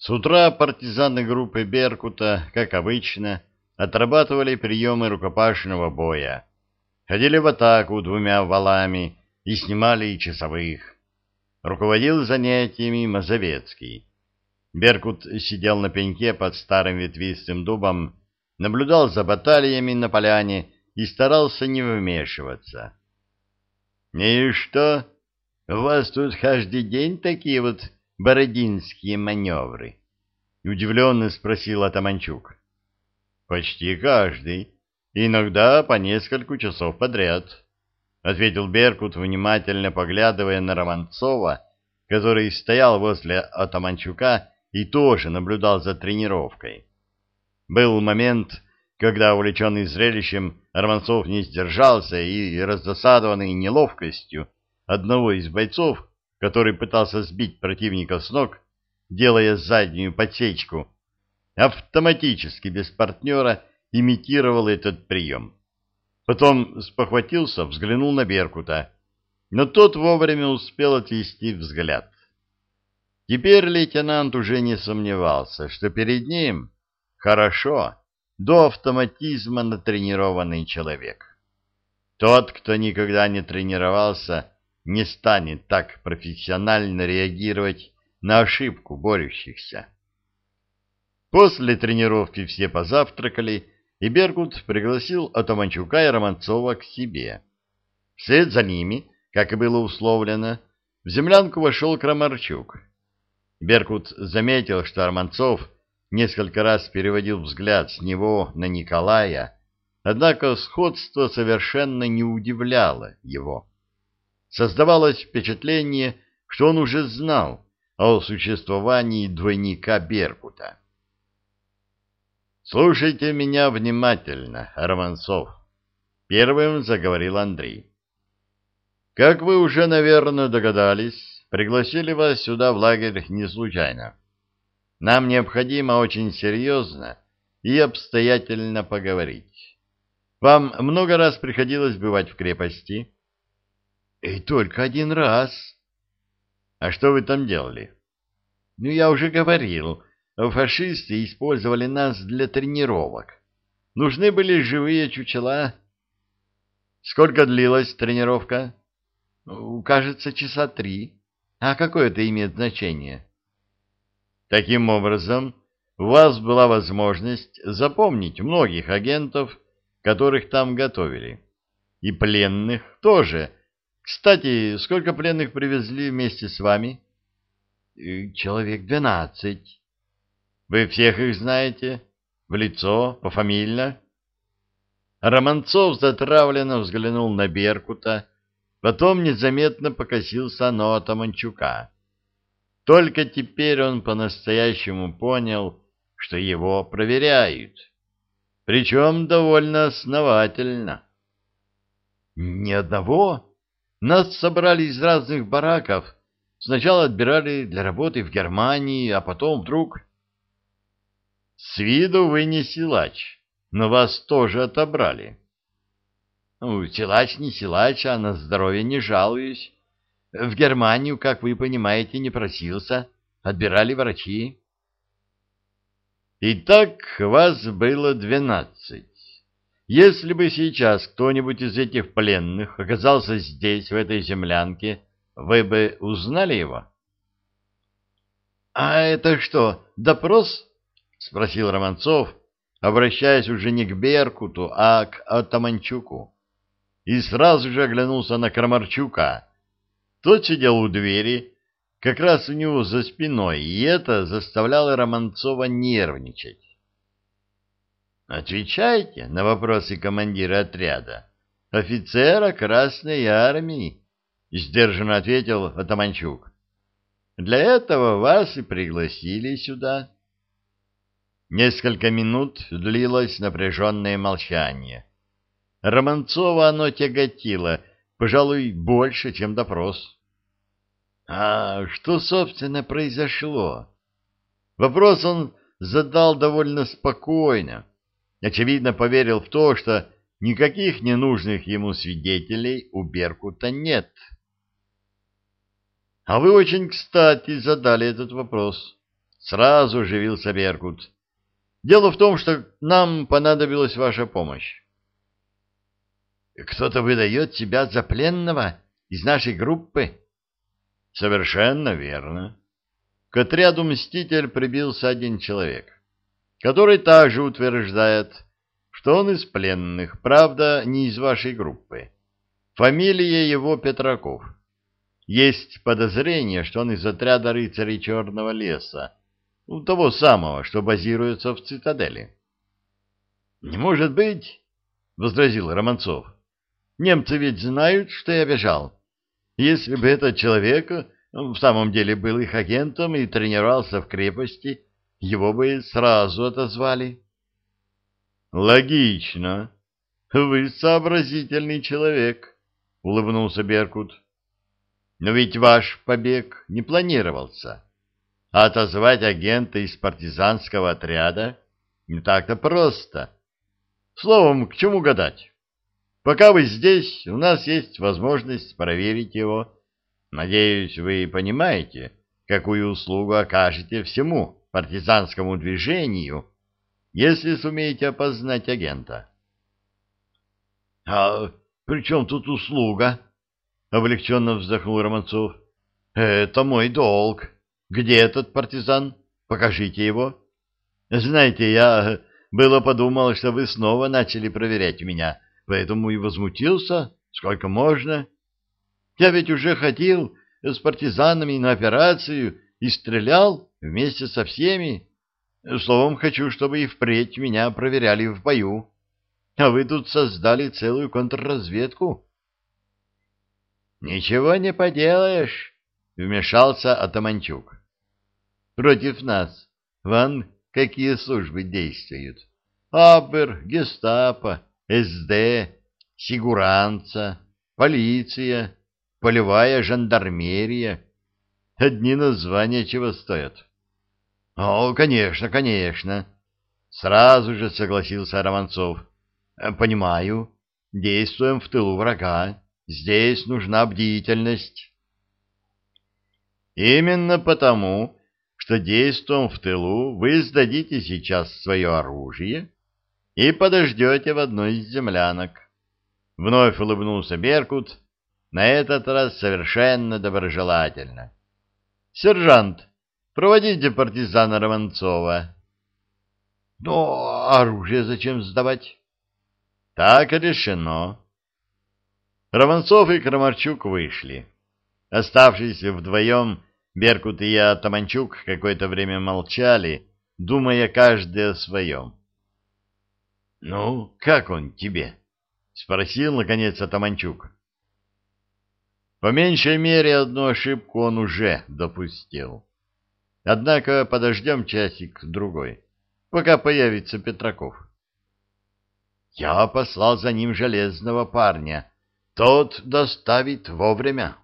С утра партизаны группы «Беркута», как обычно, отрабатывали приемы рукопашного боя. Ходили в атаку двумя валами и снимали часовых. Руководил занятиями Мазовецкий. Беркут сидел на пеньке под старым ветвистым дубом, наблюдал за баталиями на поляне и старался не вмешиваться. — И что, у вас тут каждый день такие вот бородинские маневры? — удивленно спросил Атаманчук. — Почти каждый. Иногда по несколько часов подряд, — ответил Беркут, внимательно поглядывая на Романцова, который стоял возле Атаманчука и тоже наблюдал за тренировкой. Был момент, когда, увлеченный зрелищем, Романцов не сдержался и, раздосадованный неловкостью одного из бойцов, который пытался сбить противника с ног, делая заднюю подсечку, автоматически без партнера имитировал этот прием. Потом спохватился, взглянул на Беркута, но тот вовремя успел отвести взгляд. Теперь лейтенант уже не сомневался, что перед ним хорошо, до автоматизма натренированный человек. Тот, кто никогда не тренировался, не станет так профессионально реагировать на ошибку борющихся. После тренировки все позавтракали, и Беркут пригласил Атаманчука и Романцова к себе. Вслед за ними, как и было условлено, в землянку вошел Крамарчук. Беркут заметил, что Романцов несколько раз переводил взгляд с него на Николая, однако сходство совершенно не удивляло его. Создавалось впечатление, что он уже знал о существовании двойника Беркута. «Слушайте меня внимательно, Романцов», — первым заговорил Андрей. «Как вы уже, наверное, догадались, пригласили вас сюда в лагерь не случайно. Нам необходимо очень серьезно и обстоятельно поговорить. Вам много раз приходилось бывать в крепости?» «И только один раз», а что вы там делали? Ну, я уже говорил, фашисты использовали нас для тренировок. Нужны были живые чучела. Сколько длилась тренировка? Кажется, часа три. А какое это имеет значение? Таким образом, у вас была возможность запомнить многих агентов, которых там готовили. И пленных тоже, кстати, сколько пленных привезли вместе с вами? Человек двенадцать. Вы всех их знаете? В лицо, пофамильно? Романцов затравленно взглянул на Беркута, потом незаметно покосился на Атаманчука. Только теперь он по-настоящему понял, что его проверяют. Причем довольно основательно. — Ни одного? Нас собрали из разных бараков. Сначала отбирали для работы в Германии, а потом вдруг... С виду вы не силач, но вас тоже отобрали. Ну, силач не силач, а на здоровье не жалуюсь. В Германию, как вы понимаете, не просился. Отбирали врачи. Итак, вас было двенадцать. Если бы сейчас кто-нибудь из этих пленных оказался здесь, в этой землянке, вы бы узнали его? — А это что, допрос? — спросил Романцов, обращаясь уже не к Беркуту, а к Атаманчуку. И сразу же оглянулся на Крамарчука. Тот сидел у двери, как раз у него за спиной, и это заставляло Романцова нервничать. Отвечайте на вопросы командира отряда. Офицера Красной Армии, сдержанно ответил Атаманчук. Для этого вас и пригласили сюда. Несколько минут длилось напряженное молчание. Романцова оно тяготило, пожалуй, больше, чем допрос. А что, собственно, произошло? Вопрос он задал довольно спокойно, очевидно, поверил в то, что никаких ненужных ему свидетелей у Беркута нет. — А вы очень кстати задали этот вопрос, Сразу живился Беркут. Дело в том, что нам понадобилась ваша помощь. Кто-то выдает себя за пленного из нашей группы? Совершенно верно. К отряду «Мститель» прибился один человек, который также утверждает, что он из пленных, правда, не из вашей группы. Фамилия его Петраков. Есть подозрение, что он из отряда рыцарей Черного леса, ну, того самого, что базируется в цитадели. — Не может быть, — возразил Романцов. — Немцы ведь знают, что я бежал. Если бы этот человек в самом деле был их агентом и тренировался в крепости, его бы сразу отозвали. — Логично. Вы сообразительный человек, — улыбнулся Беркут. — Но ведь ваш побег не планировался. А отозвать агента из партизанского отряда не так-то просто. Словом, к чему гадать? Пока вы здесь, у нас есть возможность проверить его. Надеюсь, вы понимаете, какую услугу окажете всему партизанскому движению, если сумеете опознать агента. — А при чем тут услуга? — облегченно вздохнул Романцов. — Это мой долг. Где этот партизан? Покажите его. Знаете, я было подумал, что вы снова начали проверять меня, поэтому и возмутился, сколько можно. Я ведь уже ходил с партизанами на операцию и стрелял вместе со всеми. Словом, хочу, чтобы и впредь меня проверяли в бою. А вы тут создали целую контрразведку. — Ничего не поделаешь, — вмешался Атаманчук. — Против нас, вон какие службы действуют. Абер, гестапо, СД, сигуранца, полиция, полевая жандармерия. Одни названия чего стоят. — О, конечно, конечно, — сразу же согласился Романцов. — Понимаю. Действуем в тылу врага. Здесь нужна бдительность. Именно потому, что действуем в тылу, вы сдадите сейчас свое оружие и подождете в одной из землянок. Вновь улыбнулся Беркут, на этот раз совершенно доброжелательно. — Сержант, проводите партизана Романцова. — Но оружие зачем сдавать? Так решено. Романцов и Крамарчук вышли. Оставшись вдвоем, Беркут и я, Таманчук, какое-то время молчали, думая каждый о своем. — Ну, как он тебе? — спросил, наконец, Атаманчук. По меньшей мере одну ошибку он уже допустил. Однако подождем часик-другой, пока появится Петраков. — я послал за ним железного парня. Тот доставит вовремя.